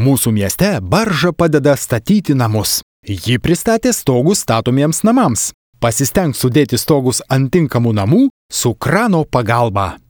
Mūsų mieste barža padeda statyti namus. Ji pristatė stogus statomiems namams. Pasistenk sudėti stogus ant tinkamų namų su krano pagalba.